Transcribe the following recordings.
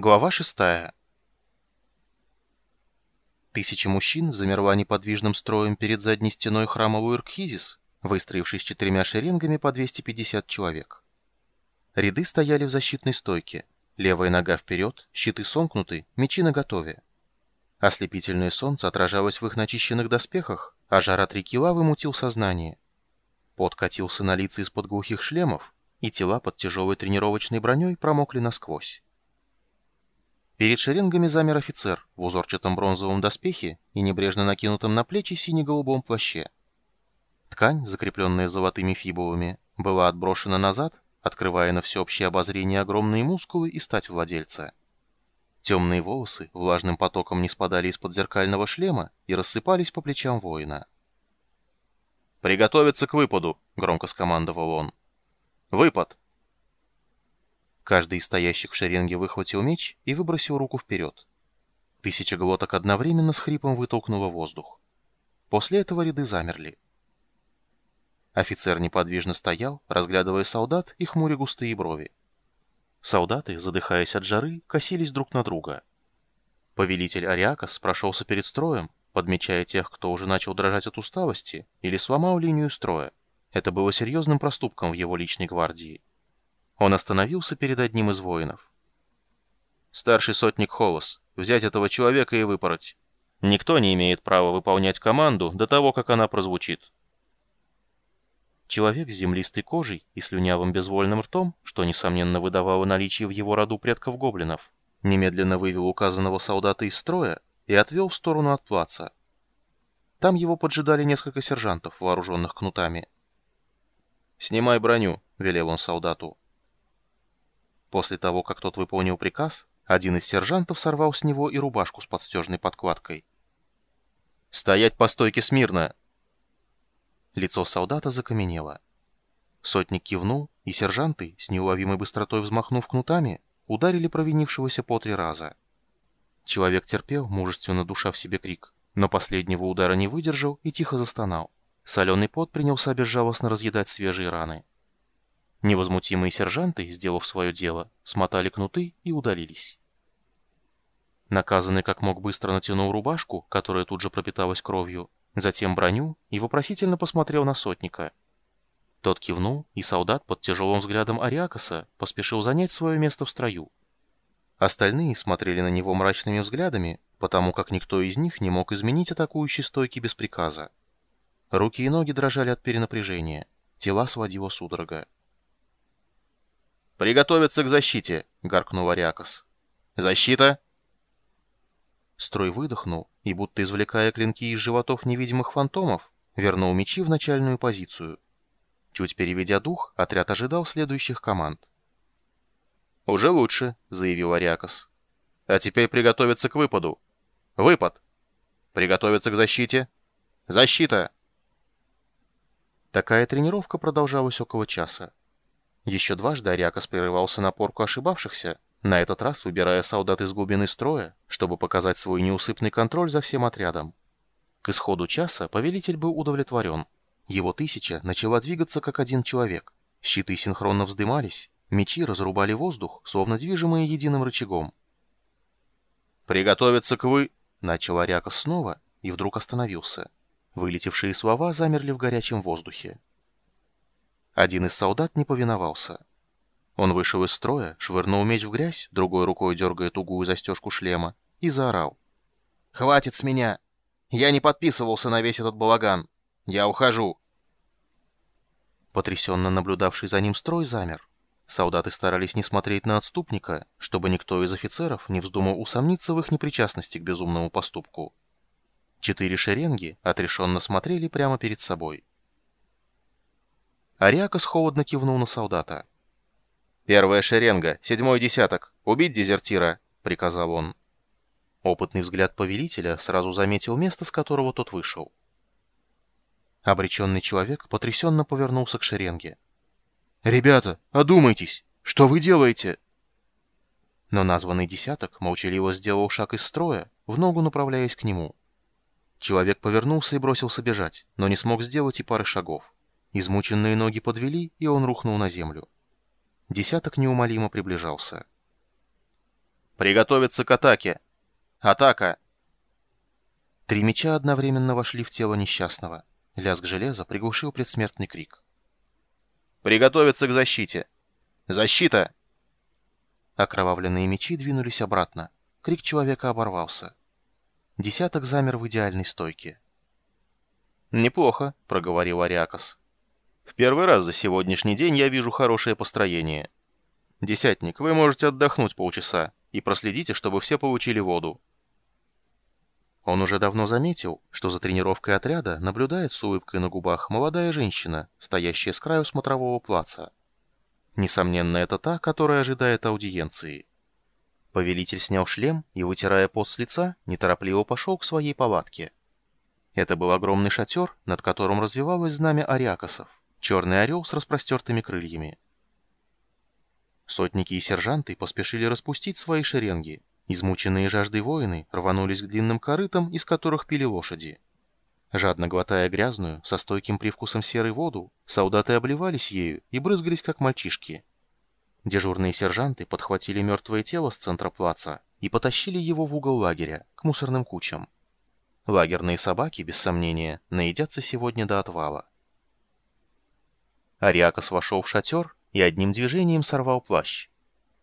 Глава 6. Тысяча мужчин замерла неподвижным строем перед задней стеной храма Луэркхизис, выстроившись четырьмя шеренгами по 250 человек. Ряды стояли в защитной стойке. Левая нога вперед, щиты сомкнуты, мечи наготове. Ослепительное солнце отражалось в их начищенных доспехах, а жар от реки лавы мутил сознание. Пот катился на лица из-под глухих шлемов, и тела под тяжелой тренировочной броней промокли насквозь. Перед шеренгами замер офицер в узорчатом бронзовом доспехе и небрежно накинутом на плечи сине-голубом плаще. Ткань, закрепленная золотыми фибулами, была отброшена назад, открывая на всеобщее обозрение огромные мускулы и стать владельца. Темные волосы влажным потоком не спадали из-под зеркального шлема и рассыпались по плечам воина. «Приготовиться к выпаду!» — громко скомандовал он. «Выпад!» Каждый из стоящих в шеренге выхватил меч и выбросил руку вперед. Тысяча глоток одновременно с хрипом вытолкнула воздух. После этого ряды замерли. Офицер неподвижно стоял, разглядывая солдат и хмуря густые брови. Солдаты, задыхаясь от жары, косились друг на друга. Повелитель Ариакас прошелся перед строем, подмечая тех, кто уже начал дрожать от усталости, или сломал линию строя. Это было серьезным проступком в его личной гвардии. Он остановился перед одним из воинов. «Старший сотник Холос, взять этого человека и выпороть. Никто не имеет права выполнять команду до того, как она прозвучит». Человек с землистой кожей и слюнявым безвольным ртом, что, несомненно, выдавало наличие в его роду предков гоблинов, немедленно вывел указанного солдата из строя и отвел в сторону от плаца. Там его поджидали несколько сержантов, вооруженных кнутами. «Снимай броню», — велел он солдату. После того, как тот выполнил приказ, один из сержантов сорвал с него и рубашку с подстежной подкладкой. «Стоять по стойке смирно!» Лицо солдата закаменело. Сотник кивнул, и сержанты, с неуловимой быстротой взмахнув кнутами, ударили провинившегося по три раза. Человек терпел, мужественно душа в себе крик, но последнего удара не выдержал и тихо застонал. Соленый пот принялся безжалостно разъедать свежие раны. Невозмутимые сержанты, сделав свое дело, смотали кнуты и удалились. Наказанный как мог быстро натянул рубашку, которая тут же пропиталась кровью, затем броню и вопросительно посмотрел на сотника. Тот кивнул, и солдат под тяжелым взглядом Ариакаса поспешил занять свое место в строю. Остальные смотрели на него мрачными взглядами, потому как никто из них не мог изменить атакующий стойки без приказа. Руки и ноги дрожали от перенапряжения, тела сводило судорога. «Приготовиться к защите!» — гаркнул Ариакос. «Защита!» Строй выдохнул и, будто извлекая клинки из животов невидимых фантомов, вернул мечи в начальную позицию. Чуть переведя дух, отряд ожидал следующих команд. «Уже лучше», — заявил Ариакос. «А теперь приготовиться к выпаду. Выпад! Приготовиться к защите. Защита!» Такая тренировка продолжалась около часа. Еще дважды Ариакос прерывался на порку ошибавшихся, на этот раз выбирая солдат из глубины строя, чтобы показать свой неусыпный контроль за всем отрядом. К исходу часа повелитель был удовлетворен. Его тысяча начала двигаться как один человек. Щиты синхронно вздымались, мечи разрубали воздух, словно движимые единым рычагом. «Приготовиться к вы...» — начал Ариакос снова и вдруг остановился. Вылетевшие слова замерли в горячем воздухе. Один из солдат не повиновался. Он вышел из строя, швырнул меч в грязь, другой рукой дергая тугую застежку шлема, и заорал. «Хватит с меня! Я не подписывался на весь этот балаган! Я ухожу!» Потрясенно наблюдавший за ним строй замер. Солдаты старались не смотреть на отступника, чтобы никто из офицеров не вздумал усомниться в их непричастности к безумному поступку. Четыре шеренги отрешенно смотрели прямо перед собой. Ариакос холодно кивнул на солдата. «Первая шеренга, седьмой десяток, убить дезертира», — приказал он. Опытный взгляд повелителя сразу заметил место, с которого тот вышел. Обреченный человек потрясенно повернулся к шеренге. «Ребята, одумайтесь! Что вы делаете?» Но названный десяток молчаливо сделал шаг из строя, в ногу направляясь к нему. Человек повернулся и бросился бежать, но не смог сделать и пары шагов. Измученные ноги подвели, и он рухнул на землю. Десяток неумолимо приближался. Приготовиться к атаке! Атака!» Три меча одновременно вошли в тело несчастного. Лязг железа приглушил предсмертный крик. «Приготовиться к защите! Защита!» Окровавленные мечи двинулись обратно. Крик человека оборвался. Десяток замер в идеальной стойке. «Неплохо», — проговорил Ариакос. «В первый раз за сегодняшний день я вижу хорошее построение. Десятник, вы можете отдохнуть полчаса и проследите, чтобы все получили воду». Он уже давно заметил, что за тренировкой отряда наблюдает с улыбкой на губах молодая женщина, стоящая с краю смотрового плаца. Несомненно, это та, которая ожидает аудиенции. Повелитель снял шлем и, вытирая пот с лица, неторопливо пошел к своей палатке. Это был огромный шатер, над которым развивалось знамя ариакосов, черный орел с распростертыми крыльями. Сотники и сержанты поспешили распустить свои шеренги, Измученные жаждой воины рванулись к длинным корытам, из которых пили лошади. Жадно глотая грязную, со стойким привкусом серой воду, солдаты обливались ею и брызгались, как мальчишки. Дежурные сержанты подхватили мертвое тело с центра плаца и потащили его в угол лагеря, к мусорным кучам. Лагерные собаки, без сомнения, наедятся сегодня до отвала. Ариакос вошел в шатер и одним движением сорвал плащ.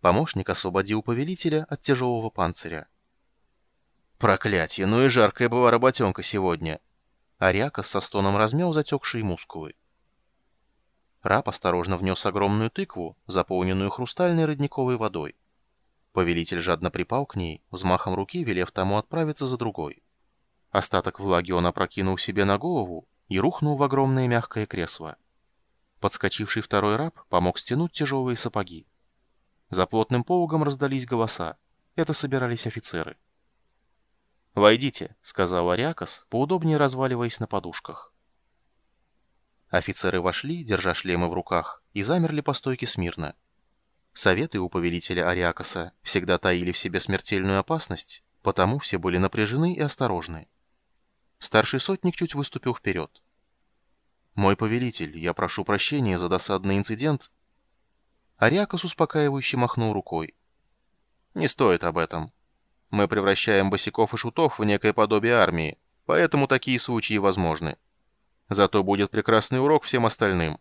Помощник освободил повелителя от тяжелого панциря. Проклятье, ну и жаркая была работенка сегодня. Ариакос со стоном размял затекшие мускулы. Раб осторожно внес огромную тыкву, заполненную хрустальной родниковой водой. Повелитель жадно припал к ней, взмахом руки велев тому отправиться за другой. Остаток влаги он опрокинул себе на голову и рухнул в огромное мягкое кресло. Подскочивший второй раб помог стянуть тяжелые сапоги. За плотным пологом раздались голоса. Это собирались офицеры. «Войдите», — сказал Ариакос, поудобнее разваливаясь на подушках. Офицеры вошли, держа шлемы в руках, и замерли по стойке смирно. Советы у повелителя Ариакоса всегда таили в себе смертельную опасность, потому все были напряжены и осторожны. Старший сотник чуть выступил вперед. «Мой повелитель, я прошу прощения за досадный инцидент, Ариакос успокаивающе махнул рукой. «Не стоит об этом. Мы превращаем босиков и шутов в некое подобие армии, поэтому такие случаи возможны. Зато будет прекрасный урок всем остальным.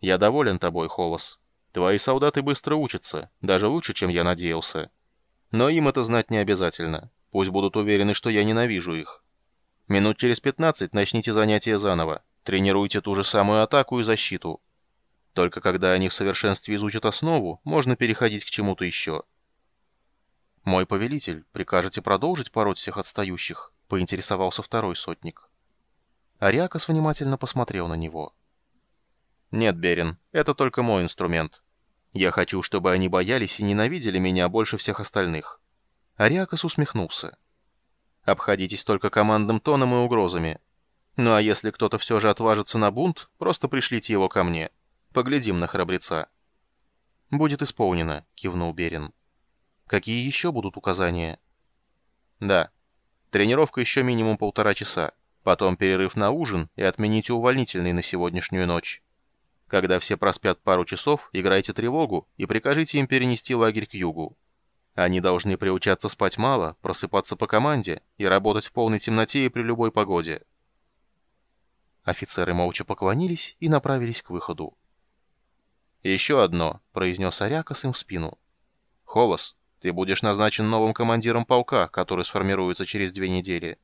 Я доволен тобой, Холос. Твои солдаты быстро учатся, даже лучше, чем я надеялся. Но им это знать не обязательно. Пусть будут уверены, что я ненавижу их. Минут через пятнадцать начните занятия заново. Тренируйте ту же самую атаку и защиту. Только когда они в совершенстве изучат основу, можно переходить к чему-то еще. «Мой повелитель, прикажете продолжить пороть всех отстающих?» — поинтересовался второй сотник. Ариакос внимательно посмотрел на него. «Нет, Берин, это только мой инструмент. Я хочу, чтобы они боялись и ненавидели меня больше всех остальных». Ариакос усмехнулся. «Обходитесь только командным тоном и угрозами. Ну а если кто-то все же отважится на бунт, просто пришлите его ко мне». Поглядим на храбреца». «Будет исполнено», — кивнул Берин. «Какие еще будут указания?» «Да. Тренировка еще минимум полтора часа. Потом перерыв на ужин и отмените увольнительный на сегодняшнюю ночь. Когда все проспят пару часов, играйте тревогу и прикажите им перенести лагерь к югу. Они должны приучаться спать мало, просыпаться по команде и работать в полной темноте и при любой погоде». Офицеры молча поклонились и направились к выходу. «Еще одно», — произнес Арякос им в спину. «Холос, ты будешь назначен новым командиром полка, который сформируется через две недели.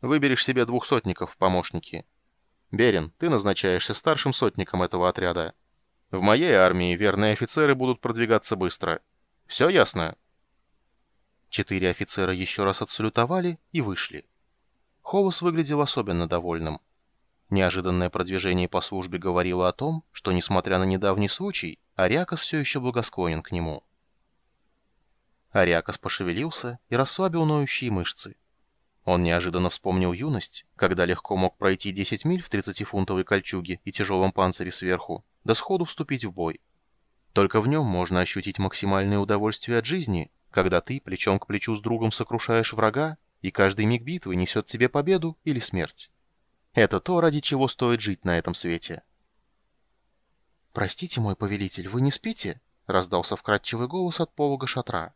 Выберешь себе двух сотников в помощники. Берин, ты назначаешься старшим сотником этого отряда. В моей армии верные офицеры будут продвигаться быстро. Все ясно?» Четыре офицера еще раз отсалютовали и вышли. Холос выглядел особенно довольным. Неожиданное продвижение по службе говорило о том, что, несмотря на недавний случай, Ариакос все еще благосклонен к нему. Ариакос пошевелился и расслабил ноющие мышцы. Он неожиданно вспомнил юность, когда легко мог пройти 10 миль в 30-фунтовой кольчуге и тяжелом панцире сверху, да сходу вступить в бой. Только в нем можно ощутить максимальное удовольствие от жизни, когда ты плечом к плечу с другом сокрушаешь врага, и каждый миг битвы несет тебе победу или смерть. Это то, ради чего стоит жить на этом свете. «Простите, мой повелитель, вы не спите?» — раздался вкрадчивый голос от полога шатра.